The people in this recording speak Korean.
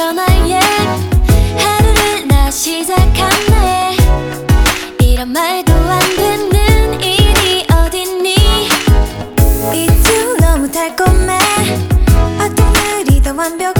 전화해 하루를 나 시작하네. 이런 말도 안 되는 일이 어딨니? 이두 너무 달콤해. 어떤 날이 더 완벽해